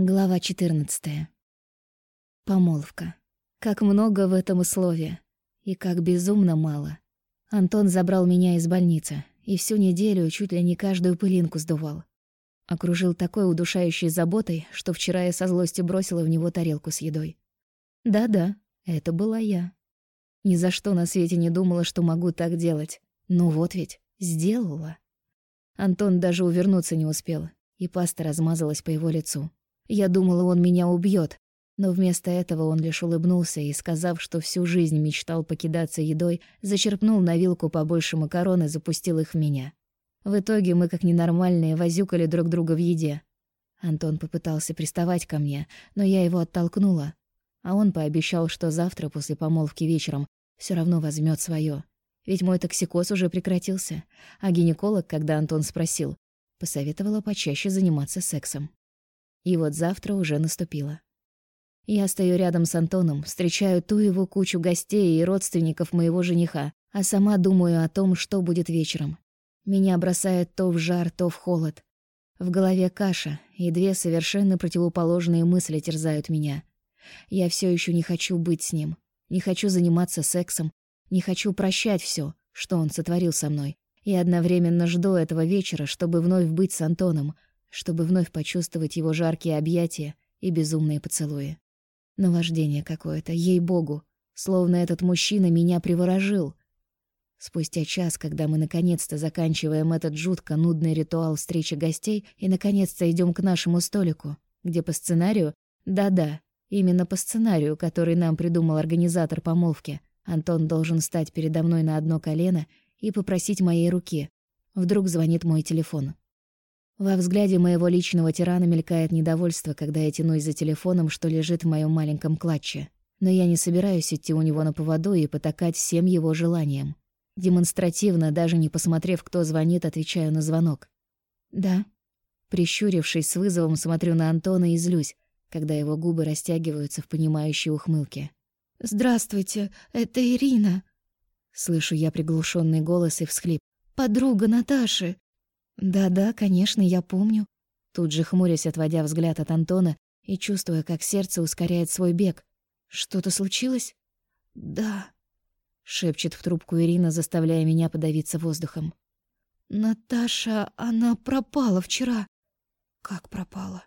Глава 14. Помолвка. Как много в этом условии. И как безумно мало. Антон забрал меня из больницы и всю неделю чуть ли не каждую пылинку сдувал. Окружил такой удушающей заботой, что вчера я со злостью бросила в него тарелку с едой. Да-да, это была я. Ни за что на свете не думала, что могу так делать. Ну вот ведь, сделала. Антон даже увернуться не успел, и паста размазалась по его лицу. Я думала, он меня убьет, но вместо этого он лишь улыбнулся и, сказав, что всю жизнь мечтал покидаться едой, зачерпнул на вилку побольше макарон и запустил их в меня. В итоге мы, как ненормальные, возюкали друг друга в еде. Антон попытался приставать ко мне, но я его оттолкнула, а он пообещал, что завтра после помолвки вечером все равно возьмет свое. Ведь мой токсикоз уже прекратился, а гинеколог, когда Антон спросил, посоветовала почаще заниматься сексом. И вот завтра уже наступило. Я стою рядом с Антоном, встречаю ту его кучу гостей и родственников моего жениха, а сама думаю о том, что будет вечером. Меня бросает то в жар, то в холод. В голове каша, и две совершенно противоположные мысли терзают меня. Я все еще не хочу быть с ним, не хочу заниматься сексом, не хочу прощать все, что он сотворил со мной, и одновременно жду этого вечера, чтобы вновь быть с Антоном — чтобы вновь почувствовать его жаркие объятия и безумные поцелуи. Наваждение какое-то, ей-богу, словно этот мужчина меня приворожил. Спустя час, когда мы наконец-то заканчиваем этот жутко нудный ритуал встречи гостей и наконец-то идем к нашему столику, где по сценарию, да-да, именно по сценарию, который нам придумал организатор помолвки, Антон должен стать передо мной на одно колено и попросить моей руки. Вдруг звонит мой телефон. Во взгляде моего личного тирана мелькает недовольство, когда я тянусь за телефоном, что лежит в моем маленьком клатче. Но я не собираюсь идти у него на поводу и потакать всем его желаниям. Демонстративно, даже не посмотрев, кто звонит, отвечаю на звонок. «Да». Прищурившись с вызовом, смотрю на Антона и злюсь, когда его губы растягиваются в понимающей ухмылке. «Здравствуйте, это Ирина». Слышу я приглушенный голос и всхлип. «Подруга Наташи. «Да-да, конечно, я помню». Тут же хмурясь, отводя взгляд от Антона и чувствуя, как сердце ускоряет свой бег. «Что-то случилось?» «Да», — шепчет в трубку Ирина, заставляя меня подавиться воздухом. «Наташа, она пропала вчера». «Как пропала?»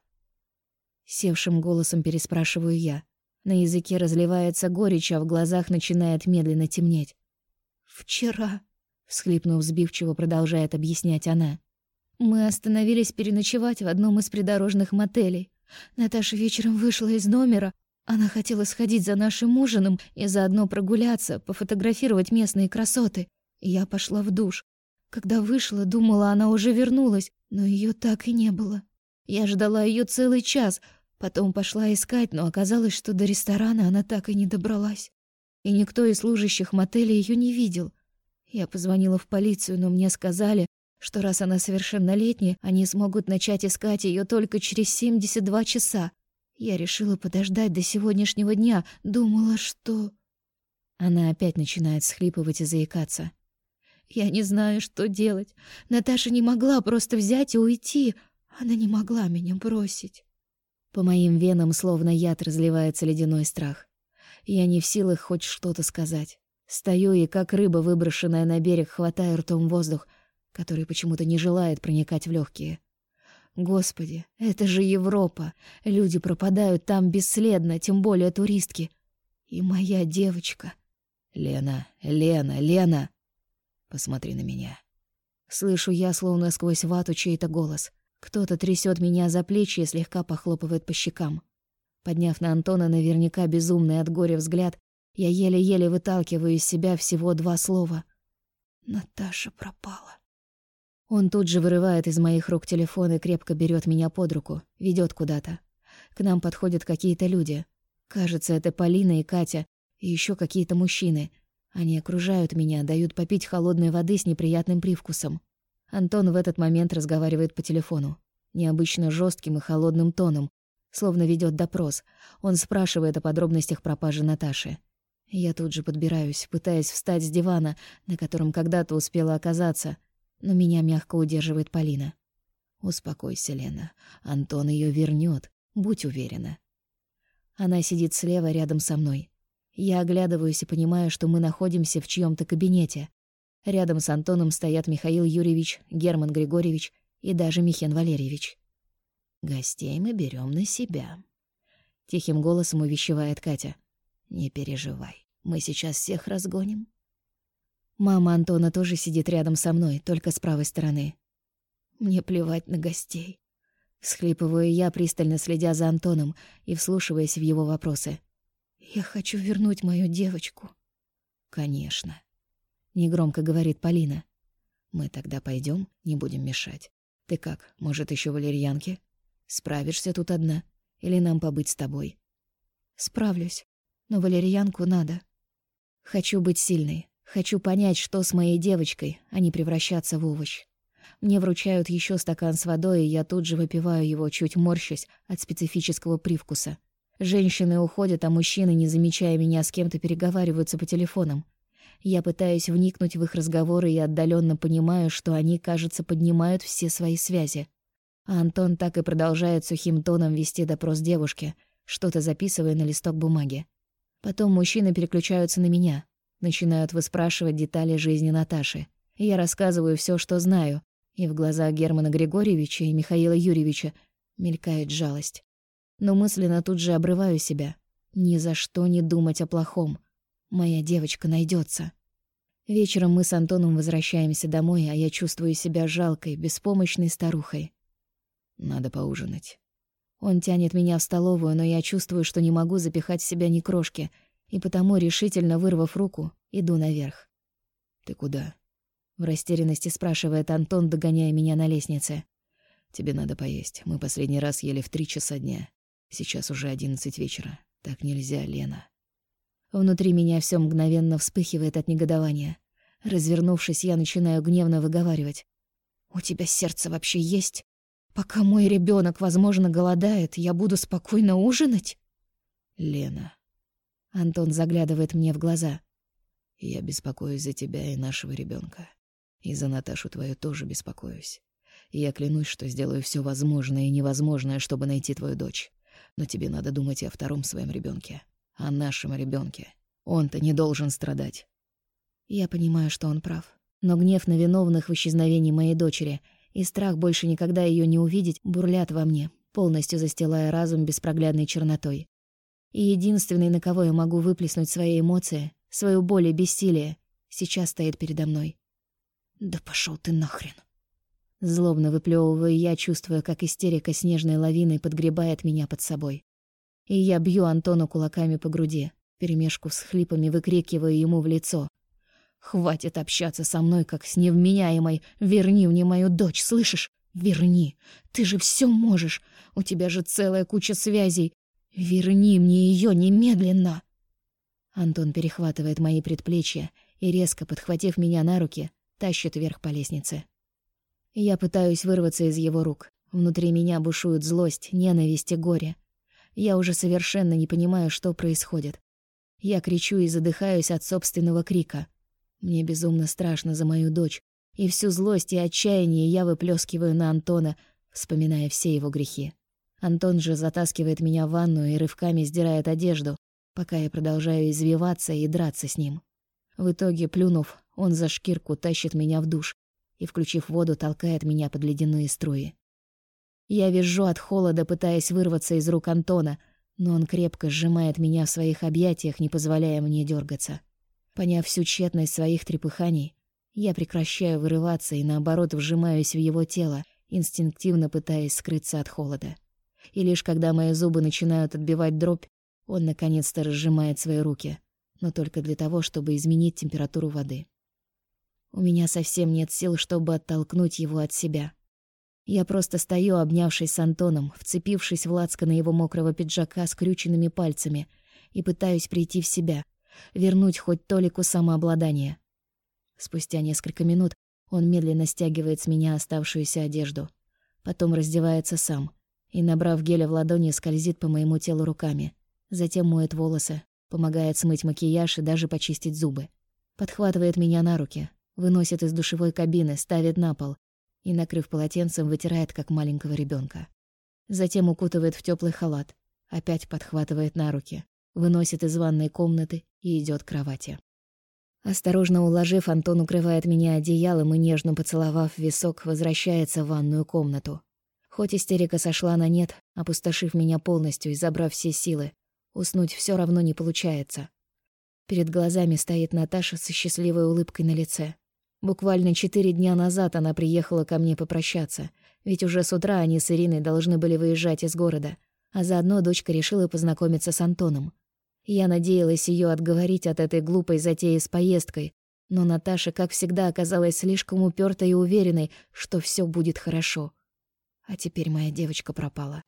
Севшим голосом переспрашиваю я. На языке разливается горечь, а в глазах начинает медленно темнеть. «Вчера», — всхлипнув сбивчиво, продолжает объяснять она. Мы остановились переночевать в одном из придорожных мотелей. Наташа вечером вышла из номера. Она хотела сходить за нашим ужином и заодно прогуляться, пофотографировать местные красоты. я пошла в душ. Когда вышла, думала, она уже вернулась, но ее так и не было. Я ждала ее целый час, потом пошла искать, но оказалось, что до ресторана она так и не добралась. И никто из служащих мотеля ее не видел. Я позвонила в полицию, но мне сказали, что раз она совершеннолетняя, они смогут начать искать ее только через 72 часа. Я решила подождать до сегодняшнего дня, думала, что... Она опять начинает схлипывать и заикаться. Я не знаю, что делать. Наташа не могла просто взять и уйти. Она не могла меня бросить. По моим венам словно яд разливается ледяной страх. Я не в силах хоть что-то сказать. Стою и, как рыба, выброшенная на берег, хватаю ртом воздух — который почему-то не желает проникать в легкие. Господи, это же Европа. Люди пропадают там бесследно, тем более туристки. И моя девочка. Лена, Лена, Лена. Посмотри на меня. Слышу я, словно сквозь вату, чей-то голос. Кто-то трясет меня за плечи и слегка похлопывает по щекам. Подняв на Антона наверняка безумный от горя взгляд, я еле-еле выталкиваю из себя всего два слова. Наташа пропала. Он тут же вырывает из моих рук телефон и крепко берет меня под руку, ведет куда-то. К нам подходят какие-то люди. Кажется, это Полина и Катя, и еще какие-то мужчины. Они окружают меня, дают попить холодной воды с неприятным привкусом. Антон в этот момент разговаривает по телефону. Необычно жестким и холодным тоном, словно ведет допрос. Он спрашивает о подробностях пропажи Наташи. Я тут же подбираюсь, пытаясь встать с дивана, на котором когда-то успела оказаться — но меня мягко удерживает Полина. «Успокойся, Лена. Антон ее вернет. Будь уверена. Она сидит слева рядом со мной. Я оглядываюсь и понимаю, что мы находимся в чьем то кабинете. Рядом с Антоном стоят Михаил Юрьевич, Герман Григорьевич и даже Михен Валерьевич. «Гостей мы берем на себя», — тихим голосом увещевает Катя. «Не переживай, мы сейчас всех разгоним». Мама Антона тоже сидит рядом со мной, только с правой стороны. Мне плевать на гостей. Схлипываю я, пристально следя за Антоном и вслушиваясь в его вопросы. «Я хочу вернуть мою девочку». «Конечно», — негромко говорит Полина. «Мы тогда пойдем, не будем мешать. Ты как, может, еще валерьянки? Справишься тут одна? Или нам побыть с тобой?» «Справлюсь, но валерьянку надо. Хочу быть сильной, хочу понять, что с моей девочкой, а не превращаться в овощ». Мне вручают еще стакан с водой, и я тут же выпиваю его, чуть морщась от специфического привкуса. Женщины уходят, а мужчины, не замечая меня, с кем-то переговариваются по телефонам. Я пытаюсь вникнуть в их разговоры и отдаленно понимаю, что они, кажется, поднимают все свои связи. А Антон так и продолжает сухим тоном вести допрос девушки, что-то записывая на листок бумаги. Потом мужчины переключаются на меня, начинают выспрашивать детали жизни Наташи. Я рассказываю все, что знаю, и в глазах Германа Григорьевича и Михаила Юрьевича мелькает жалость. Но мысленно тут же обрываю себя. Ни за что не думать о плохом. Моя девочка найдется. Вечером мы с Антоном возвращаемся домой, а я чувствую себя жалкой, беспомощной старухой. Надо поужинать. Он тянет меня в столовую, но я чувствую, что не могу запихать в себя ни крошки, и потому, решительно вырвав руку, иду наверх. «Ты куда?» В растерянности спрашивает Антон, догоняя меня на лестнице. «Тебе надо поесть. Мы последний раз ели в три часа дня. Сейчас уже одиннадцать вечера. Так нельзя, Лена». Внутри меня все мгновенно вспыхивает от негодования. Развернувшись, я начинаю гневно выговаривать. «У тебя сердце вообще есть? Пока мой ребенок, возможно, голодает, я буду спокойно ужинать?» «Лена». Антон заглядывает мне в глаза. «Я беспокоюсь за тебя и нашего ребенка. И за Наташу твою тоже беспокоюсь. Я клянусь, что сделаю все возможное и невозможное, чтобы найти твою дочь. Но тебе надо думать и о втором своем ребенке, о нашем ребенке. Он-то не должен страдать. Я понимаю, что он прав. Но гнев на виновных в исчезновении моей дочери и страх больше никогда ее не увидеть бурлят во мне, полностью застилая разум беспроглядной чернотой. И единственный, на кого я могу выплеснуть свои эмоции, свою боль и бессилие, сейчас стоит передо мной. «Да пошел ты нахрен!» Злобно выплевываю я, чувствуя, как истерика снежной лавиной подгребает меня под собой. И я бью Антону кулаками по груди, перемешку с хлипами выкрикиваю ему в лицо. «Хватит общаться со мной, как с невменяемой! Верни мне мою дочь, слышишь? Верни! Ты же все можешь! У тебя же целая куча связей! Верни мне ее немедленно!» Антон перехватывает мои предплечья и, резко подхватив меня на руки, тащит вверх по лестнице. Я пытаюсь вырваться из его рук. Внутри меня бушует злость, ненависть и горе. Я уже совершенно не понимаю, что происходит. Я кричу и задыхаюсь от собственного крика. Мне безумно страшно за мою дочь, и всю злость и отчаяние я выплескиваю на Антона, вспоминая все его грехи. Антон же затаскивает меня в ванную и рывками сдирает одежду, пока я продолжаю извиваться и драться с ним. В итоге, плюнув, он за шкирку тащит меня в душ и, включив воду, толкает меня под ледяные струи. Я визжу от холода, пытаясь вырваться из рук Антона, но он крепко сжимает меня в своих объятиях, не позволяя мне дергаться. Поняв всю тщетность своих трепыханий, я прекращаю вырываться и, наоборот, вжимаюсь в его тело, инстинктивно пытаясь скрыться от холода. И лишь когда мои зубы начинают отбивать дробь, он наконец-то разжимает свои руки, но только для того, чтобы изменить температуру воды. У меня совсем нет сил, чтобы оттолкнуть его от себя. Я просто стою, обнявшись с Антоном, вцепившись в лацканы его мокрого пиджака скрюченными пальцами, и пытаюсь прийти в себя, вернуть хоть толику самообладания. Спустя несколько минут он медленно стягивает с меня оставшуюся одежду. Потом раздевается сам и, набрав геля в ладони, скользит по моему телу руками. Затем моет волосы, помогает смыть макияж и даже почистить зубы. Подхватывает меня на руки, выносит из душевой кабины, ставит на пол и, накрыв полотенцем, вытирает, как маленького ребенка. затем укутывает в теплый халат, опять подхватывает на руки, выносит из ванной комнаты и идет к кровати. Осторожно уложив, Антон укрывает меня одеялом и, нежно поцеловав висок, возвращается в ванную комнату. Хоть истерика сошла на нет, опустошив меня полностью и забрав все силы, уснуть все равно не получается. Перед глазами стоит Наташа со счастливой улыбкой на лице. Буквально четыре дня назад она приехала ко мне попрощаться, ведь уже с утра они с Ириной должны были выезжать из города, а заодно дочка решила познакомиться с Антоном. Я надеялась ее отговорить от этой глупой затеи с поездкой, но Наташа, как всегда, оказалась слишком упёртой и уверенной, что все будет хорошо. А теперь моя девочка пропала.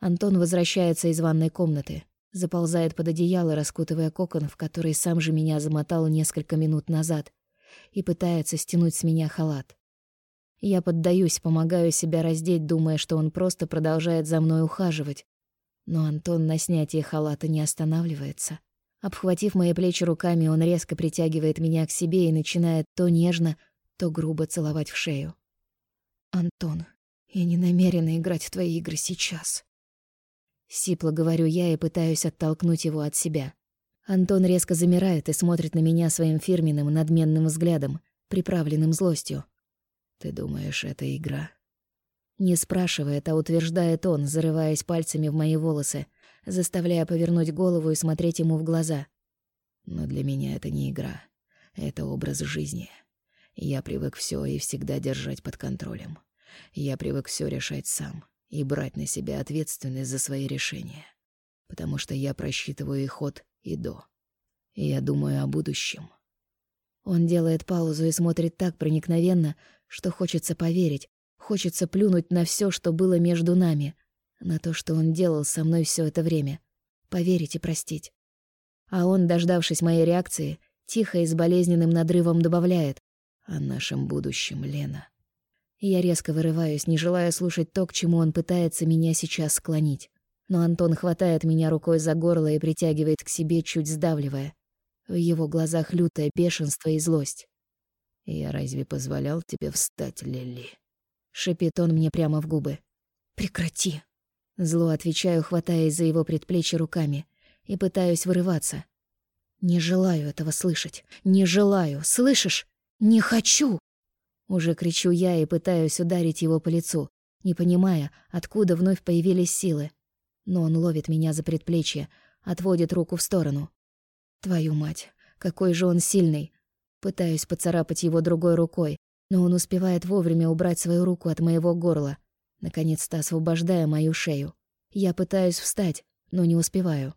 Антон возвращается из ванной комнаты, заползает под одеяло, раскутывая кокон, в который сам же меня замотал несколько минут назад, и пытается стянуть с меня халат. Я поддаюсь, помогаю себя раздеть, думая, что он просто продолжает за мной ухаживать. Но Антон на снятие халата не останавливается. Обхватив мои плечи руками, он резко притягивает меня к себе и начинает то нежно, то грубо целовать в шею. «Антон, я не намерена играть в твои игры сейчас». Сипло говорю я и пытаюсь оттолкнуть его от себя. Антон резко замирает и смотрит на меня своим фирменным надменным взглядом, приправленным злостью. «Ты думаешь, это игра?» Не спрашивает, а утверждает он, зарываясь пальцами в мои волосы, заставляя повернуть голову и смотреть ему в глаза. «Но для меня это не игра. Это образ жизни. Я привык все и всегда держать под контролем. Я привык все решать сам и брать на себя ответственность за свои решения. Потому что я просчитываю их ход и до. Я думаю о будущем. Он делает паузу и смотрит так проникновенно, что хочется поверить, хочется плюнуть на все, что было между нами, на то, что он делал со мной все это время, поверить и простить. А он, дождавшись моей реакции, тихо и с болезненным надрывом добавляет «О нашем будущем, Лена». Я резко вырываюсь, не желая слушать то, к чему он пытается меня сейчас склонить но Антон хватает меня рукой за горло и притягивает к себе, чуть сдавливая. В его глазах лютое бешенство и злость. «Я разве позволял тебе встать, Лили?» Шипит он мне прямо в губы. «Прекрати!» Зло отвечаю, хватаясь за его предплечье руками, и пытаюсь вырываться. «Не желаю этого слышать. Не желаю. Слышишь? Не хочу!» Уже кричу я и пытаюсь ударить его по лицу, не понимая, откуда вновь появились силы но он ловит меня за предплечье, отводит руку в сторону. Твою мать, какой же он сильный! Пытаюсь поцарапать его другой рукой, но он успевает вовремя убрать свою руку от моего горла, наконец-то освобождая мою шею. Я пытаюсь встать, но не успеваю.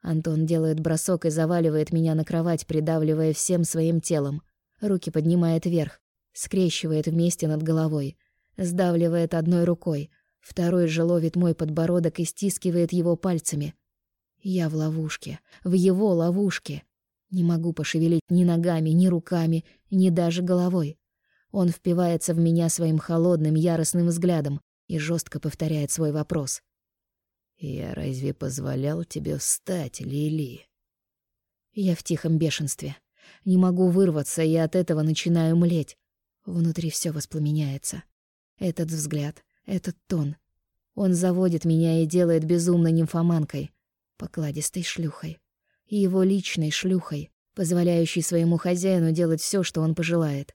Антон делает бросок и заваливает меня на кровать, придавливая всем своим телом. Руки поднимает вверх, скрещивает вместе над головой, сдавливает одной рукой, Второй же ловит мой подбородок и стискивает его пальцами. Я в ловушке, в его ловушке. Не могу пошевелить ни ногами, ни руками, ни даже головой. Он впивается в меня своим холодным, яростным взглядом и жестко повторяет свой вопрос. «Я разве позволял тебе встать, Лили?» Я в тихом бешенстве. Не могу вырваться, и от этого начинаю млеть. Внутри все воспламеняется. Этот взгляд, этот тон. Он заводит меня и делает безумной нимфоманкой, покладистой шлюхой. Его личной шлюхой, позволяющей своему хозяину делать все, что он пожелает.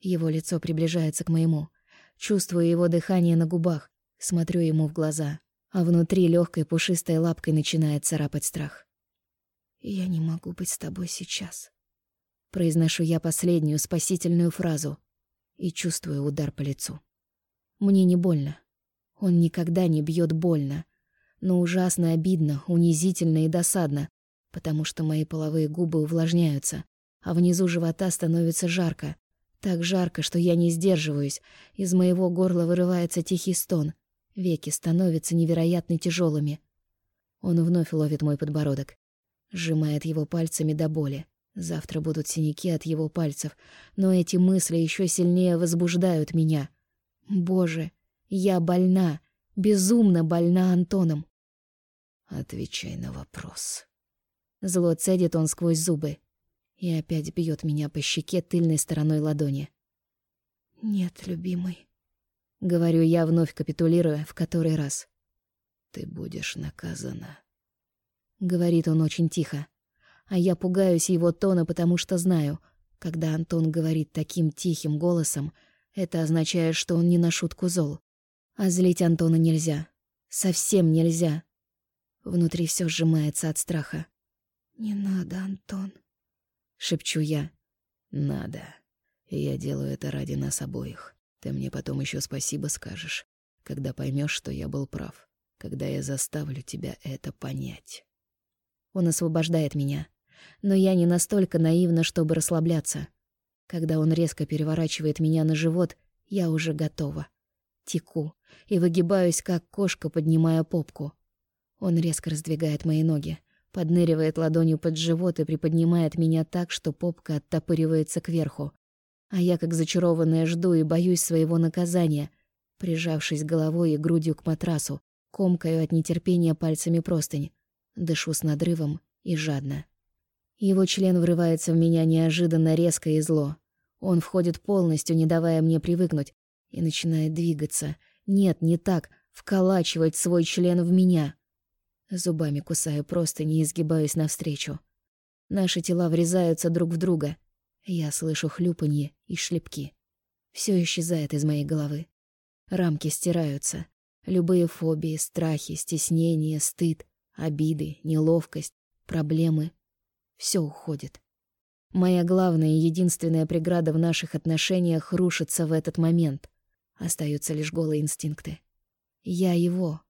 Его лицо приближается к моему. Чувствую его дыхание на губах, смотрю ему в глаза, а внутри легкой пушистой лапкой начинает царапать страх. «Я не могу быть с тобой сейчас», — произношу я последнюю спасительную фразу и чувствую удар по лицу. Мне не больно. Он никогда не бьет больно. Но ужасно обидно, унизительно и досадно, потому что мои половые губы увлажняются, а внизу живота становится жарко. Так жарко, что я не сдерживаюсь. Из моего горла вырывается тихий стон. Веки становятся невероятно тяжелыми. Он вновь ловит мой подбородок. Сжимает его пальцами до боли. Завтра будут синяки от его пальцев, но эти мысли еще сильнее возбуждают меня — Боже, я больна, безумно больна Антоном. Отвечай на вопрос. Зло цедит он сквозь зубы и опять бьет меня по щеке тыльной стороной ладони. Нет, любимый. Говорю я, вновь капитулируя, в который раз. «Ты будешь наказана», — говорит он очень тихо. А я пугаюсь его тона, потому что знаю, когда Антон говорит таким тихим голосом, это означает, что он не на шутку зол. А злить Антона нельзя. Совсем нельзя. Внутри все сжимается от страха. «Не надо, Антон», — шепчу я. «Надо. Я делаю это ради нас обоих. Ты мне потом еще спасибо скажешь, когда поймешь, что я был прав, когда я заставлю тебя это понять». Он освобождает меня. Но я не настолько наивна, чтобы расслабляться. Когда он резко переворачивает меня на живот, я уже готова. Теку и выгибаюсь, как кошка, поднимая попку. Он резко раздвигает мои ноги, подныривает ладонью под живот и приподнимает меня так, что попка оттопыривается кверху. А я, как зачарованная, жду и боюсь своего наказания, прижавшись головой и грудью к матрасу, комкаю от нетерпения пальцами простынь, дышу с надрывом и жадно. Его член врывается в меня неожиданно резко и зло. Он входит полностью, не давая мне привыкнуть, и начинает двигаться. Нет, не так, вколачивать свой член в меня. Зубами кусаю просто, не изгибаюсь навстречу. Наши тела врезаются друг в друга. Я слышу хлюпанье и шлепки. Все исчезает из моей головы. Рамки стираются. Любые фобии, страхи, стеснения, стыд, обиды, неловкость, проблемы все уходит. Моя главная и единственная преграда в наших отношениях рушится в этот момент. Остаются лишь голые инстинкты. Я его.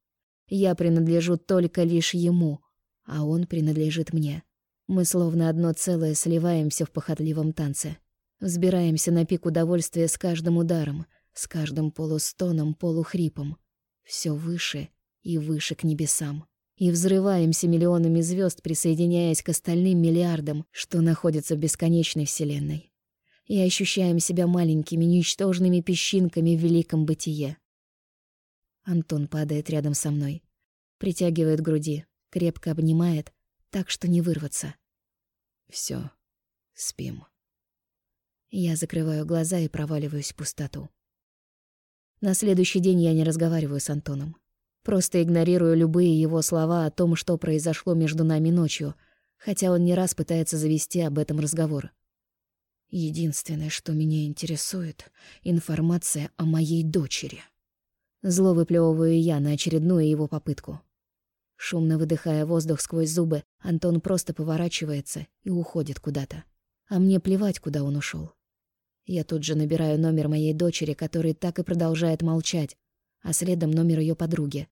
Я принадлежу только лишь ему, а он принадлежит мне. Мы словно одно целое сливаемся в похотливом танце. Взбираемся на пик удовольствия с каждым ударом, с каждым полустоном, полухрипом. Все выше и выше к небесам и взрываемся миллионами звезд, присоединяясь к остальным миллиардам, что находятся в бесконечной Вселенной. И ощущаем себя маленькими, ничтожными песчинками в великом бытие. Антон падает рядом со мной, притягивает груди, крепко обнимает, так что не вырваться. Все, спим. Я закрываю глаза и проваливаюсь в пустоту. На следующий день я не разговариваю с Антоном. Просто игнорирую любые его слова о том, что произошло между нами ночью, хотя он не раз пытается завести об этом разговор. Единственное, что меня интересует — информация о моей дочери. Зло выплевываю я на очередную его попытку. Шумно выдыхая воздух сквозь зубы, Антон просто поворачивается и уходит куда-то. А мне плевать, куда он ушел. Я тут же набираю номер моей дочери, который так и продолжает молчать, а следом номер ее подруги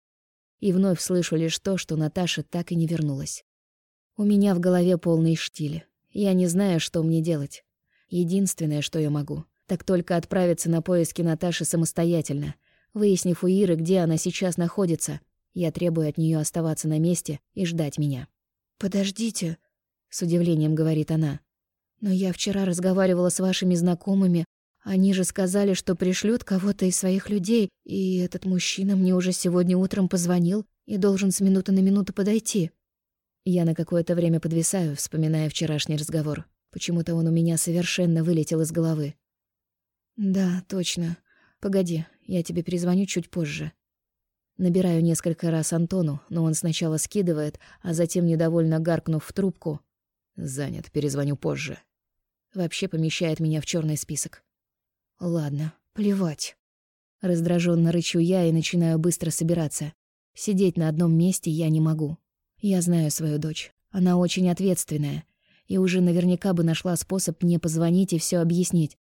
и вновь слышу лишь то, что Наташа так и не вернулась. У меня в голове полный штиль. Я не знаю, что мне делать. Единственное, что я могу, так только отправиться на поиски Наташи самостоятельно. Выяснив у Иры, где она сейчас находится, я требую от нее оставаться на месте и ждать меня. «Подождите», — с удивлением говорит она. «Но я вчера разговаривала с вашими знакомыми, они же сказали, что пришлют кого-то из своих людей, и этот мужчина мне уже сегодня утром позвонил и должен с минуты на минуту подойти. Я на какое-то время подвисаю, вспоминая вчерашний разговор. Почему-то он у меня совершенно вылетел из головы. Да, точно. Погоди, я тебе перезвоню чуть позже. Набираю несколько раз Антону, но он сначала скидывает, а затем, недовольно гаркнув в трубку, «Занят, перезвоню позже». Вообще помещает меня в черный список. Ладно, плевать. Раздраженно рычу я и начинаю быстро собираться. Сидеть на одном месте я не могу. Я знаю свою дочь. Она очень ответственная. И уже наверняка бы нашла способ мне позвонить и все объяснить.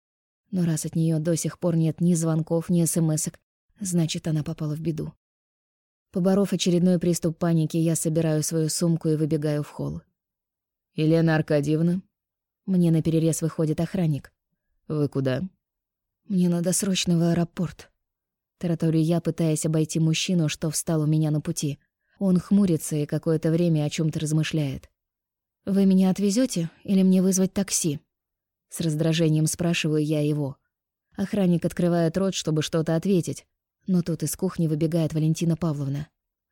Но раз от нее до сих пор нет ни звонков, ни смсок, значит, она попала в беду. Поборов очередной приступ паники, я собираю свою сумку и выбегаю в холл. «Елена Аркадьевна?» Мне наперерез выходит охранник. «Вы куда?» «Мне надо срочно в аэропорт». Тараторю я, пытаясь обойти мужчину, что встал у меня на пути. Он хмурится и какое-то время о чем то размышляет. «Вы меня отвезете или мне вызвать такси?» С раздражением спрашиваю я его. Охранник открывает рот, чтобы что-то ответить, но тут из кухни выбегает Валентина Павловна.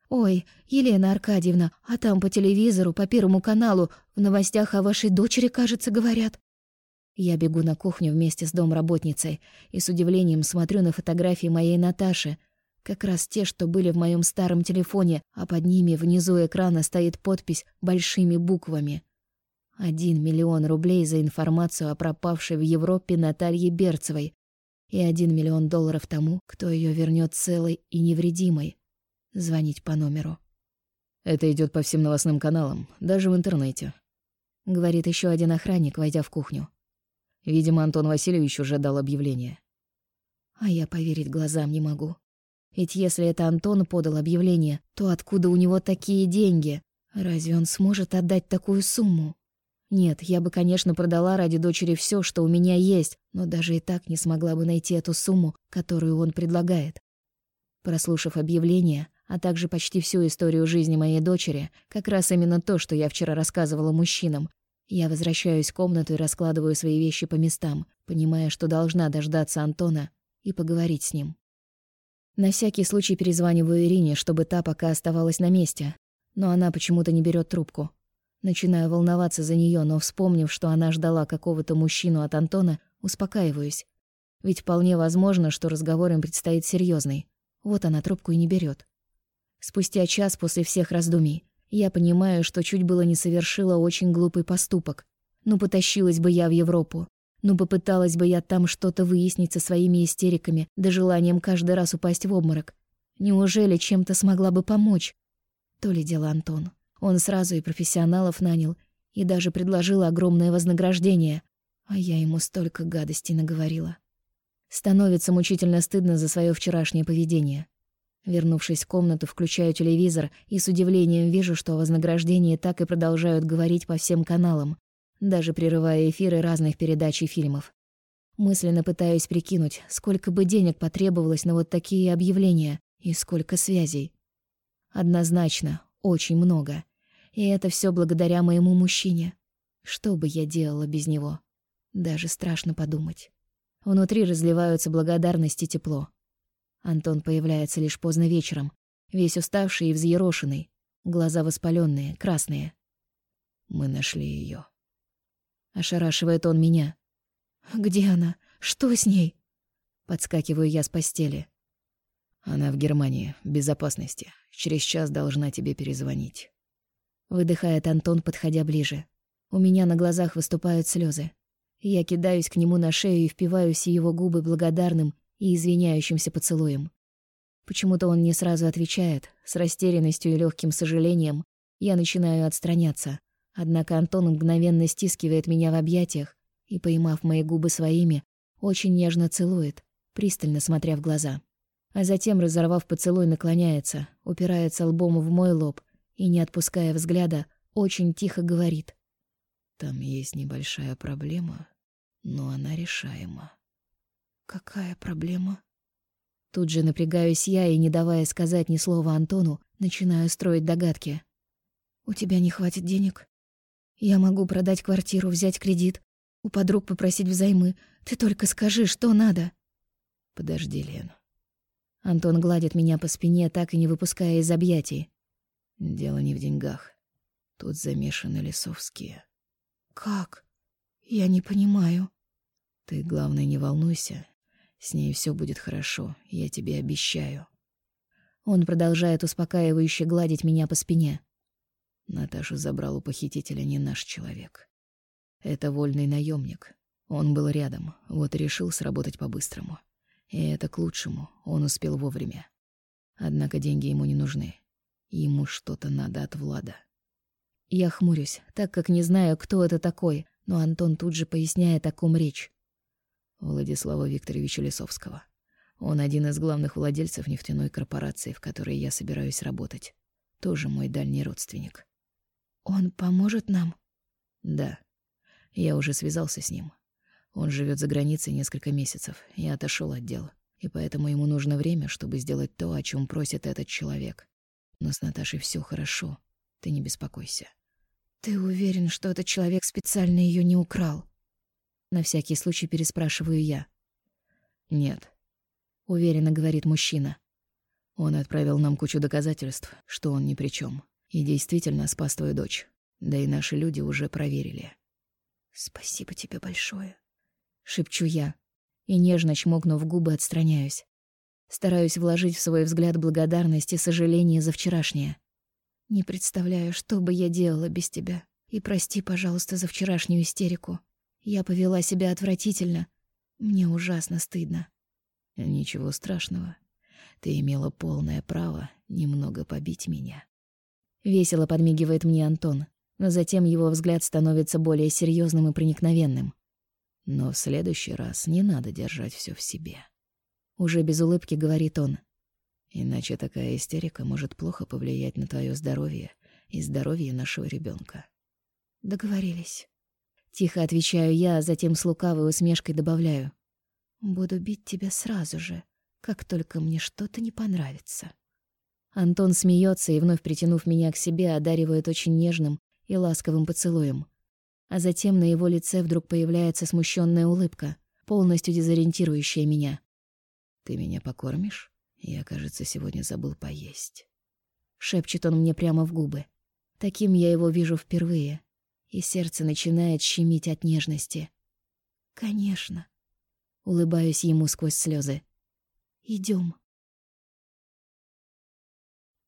«Ой, Елена Аркадьевна, а там по телевизору, по Первому каналу, в новостях о вашей дочери, кажется, говорят». Я бегу на кухню вместе с домработницей и с удивлением смотрю на фотографии моей Наташи, как раз те, что были в моем старом телефоне, а под ними внизу экрана стоит подпись большими буквами. Один миллион рублей за информацию о пропавшей в Европе Наталье Берцевой и один миллион долларов тому, кто ее вернет целой и невредимой. Звонить по номеру. Это идет по всем новостным каналам, даже в интернете. Говорит еще один охранник, войдя в кухню. Видимо, Антон Васильевич уже дал объявление. А я поверить глазам не могу. Ведь если это Антон подал объявление, то откуда у него такие деньги? Разве он сможет отдать такую сумму? Нет, я бы, конечно, продала ради дочери все, что у меня есть, но даже и так не смогла бы найти эту сумму, которую он предлагает. Прослушав объявление, а также почти всю историю жизни моей дочери, как раз именно то, что я вчера рассказывала мужчинам, я возвращаюсь в комнату и раскладываю свои вещи по местам, понимая, что должна дождаться Антона и поговорить с ним. На всякий случай перезваниваю Ирине, чтобы та пока оставалась на месте, но она почему-то не берет трубку. Начинаю волноваться за нее, но, вспомнив, что она ждала какого-то мужчину от Антона, успокаиваюсь. Ведь вполне возможно, что разговор им предстоит серьезный. Вот она трубку и не берет. Спустя час после всех раздумий я понимаю, что чуть было не совершила очень глупый поступок. Ну, потащилась бы я в Европу. Ну, попыталась бы я там что-то выяснить со своими истериками, да желанием каждый раз упасть в обморок. Неужели чем-то смогла бы помочь? То ли дело Антон. Он сразу и профессионалов нанял, и даже предложил огромное вознаграждение. А я ему столько гадостей наговорила. Становится мучительно стыдно за свое вчерашнее поведение. Вернувшись в комнату, включаю телевизор и с удивлением вижу, что о вознаграждении так и продолжают говорить по всем каналам, даже прерывая эфиры разных передач и фильмов. Мысленно пытаюсь прикинуть, сколько бы денег потребовалось на вот такие объявления и сколько связей. Однозначно, очень много. И это все благодаря моему мужчине. Что бы я делала без него? Даже страшно подумать. Внутри разливаются благодарность и тепло. Антон появляется лишь поздно вечером, весь уставший и взъерошенный, глаза воспаленные, красные. Мы нашли ее. Ошарашивает он меня. Где она? Что с ней? Подскакиваю я с постели. Она в Германии, в безопасности. Через час должна тебе перезвонить. Выдыхает Антон, подходя ближе. У меня на глазах выступают слезы. Я кидаюсь к нему на шею и впиваюсь в его губы благодарным и извиняющимся поцелуем. Почему-то он не сразу отвечает, с растерянностью и легким сожалением. Я начинаю отстраняться. Однако Антон мгновенно стискивает меня в объятиях и, поймав мои губы своими, очень нежно целует, пристально смотря в глаза. А затем, разорвав поцелуй, наклоняется, упирается лбом в мой лоб и, не отпуская взгляда, очень тихо говорит. «Там есть небольшая проблема, но она решаема». Какая проблема? Тут же напрягаюсь я и, не давая сказать ни слова Антону, начинаю строить догадки. У тебя не хватит денег? Я могу продать квартиру, взять кредит, у подруг попросить взаймы. Ты только скажи, что надо. Подожди, Лен. Антон гладит меня по спине, так и не выпуская из объятий. Дело не в деньгах. Тут замешаны лесовские. Как? Я не понимаю. Ты, главное, не волнуйся. С ней все будет хорошо, я тебе обещаю. Он продолжает успокаивающе гладить меня по спине. Наташу забрал у похитителя не наш человек. Это вольный наемник. Он был рядом, вот решил сработать по-быстрому. И это к лучшему, он успел вовремя. Однако деньги ему не нужны. Ему что-то надо от Влада. Я хмурюсь, так как не знаю, кто это такой, но Антон тут же поясняет, о ком речь. Владислава Викторовича Лисовского. Он один из главных владельцев нефтяной корпорации, в которой я собираюсь работать. Тоже мой дальний родственник. Он поможет нам? Да. Я уже связался с ним. Он живет за границей несколько месяцев. Я отошел от дела. И поэтому ему нужно время, чтобы сделать то, о чем просит этот человек. Но с Наташей все хорошо. Ты не беспокойся. Ты уверен, что этот человек специально ее не украл? На всякий случай переспрашиваю я. «Нет», — уверенно говорит мужчина. «Он отправил нам кучу доказательств, что он ни при чем, и действительно спас твою дочь. Да и наши люди уже проверили». «Спасибо тебе большое», шепчу я, и нежно чмокнув губы, отстраняюсь. Стараюсь вложить в свой взгляд благодарность и сожаление за вчерашнее. Не представляю, что бы я делала без тебя. И прости, пожалуйста, за вчерашнюю истерику. Я повела себя отвратительно. Мне ужасно стыдно. Ничего страшного. Ты имела полное право немного побить меня. Весело подмигивает мне Антон, но затем его взгляд становится более серьезным и проникновенным. Но в следующий раз не надо держать все в себе. Уже без улыбки говорит он. Иначе такая истерика может плохо повлиять на твое здоровье и здоровье нашего ребенка. Договорились. Тихо отвечаю я, затем с лукавой усмешкой добавляю. Буду бить тебя сразу же, как только мне что-то не понравится. Антон смеется и, вновь притянув меня к себе, одаривает очень нежным и ласковым поцелуем. А затем на его лице вдруг появляется смущенная улыбка, полностью дезориентирующая меня. «Ты меня покормишь? Я, кажется, сегодня забыл поесть». Шепчет он мне прямо в губы. Таким я его вижу впервые, и сердце начинает щемить от нежности. «Конечно». Улыбаюсь ему сквозь слезы. Идем.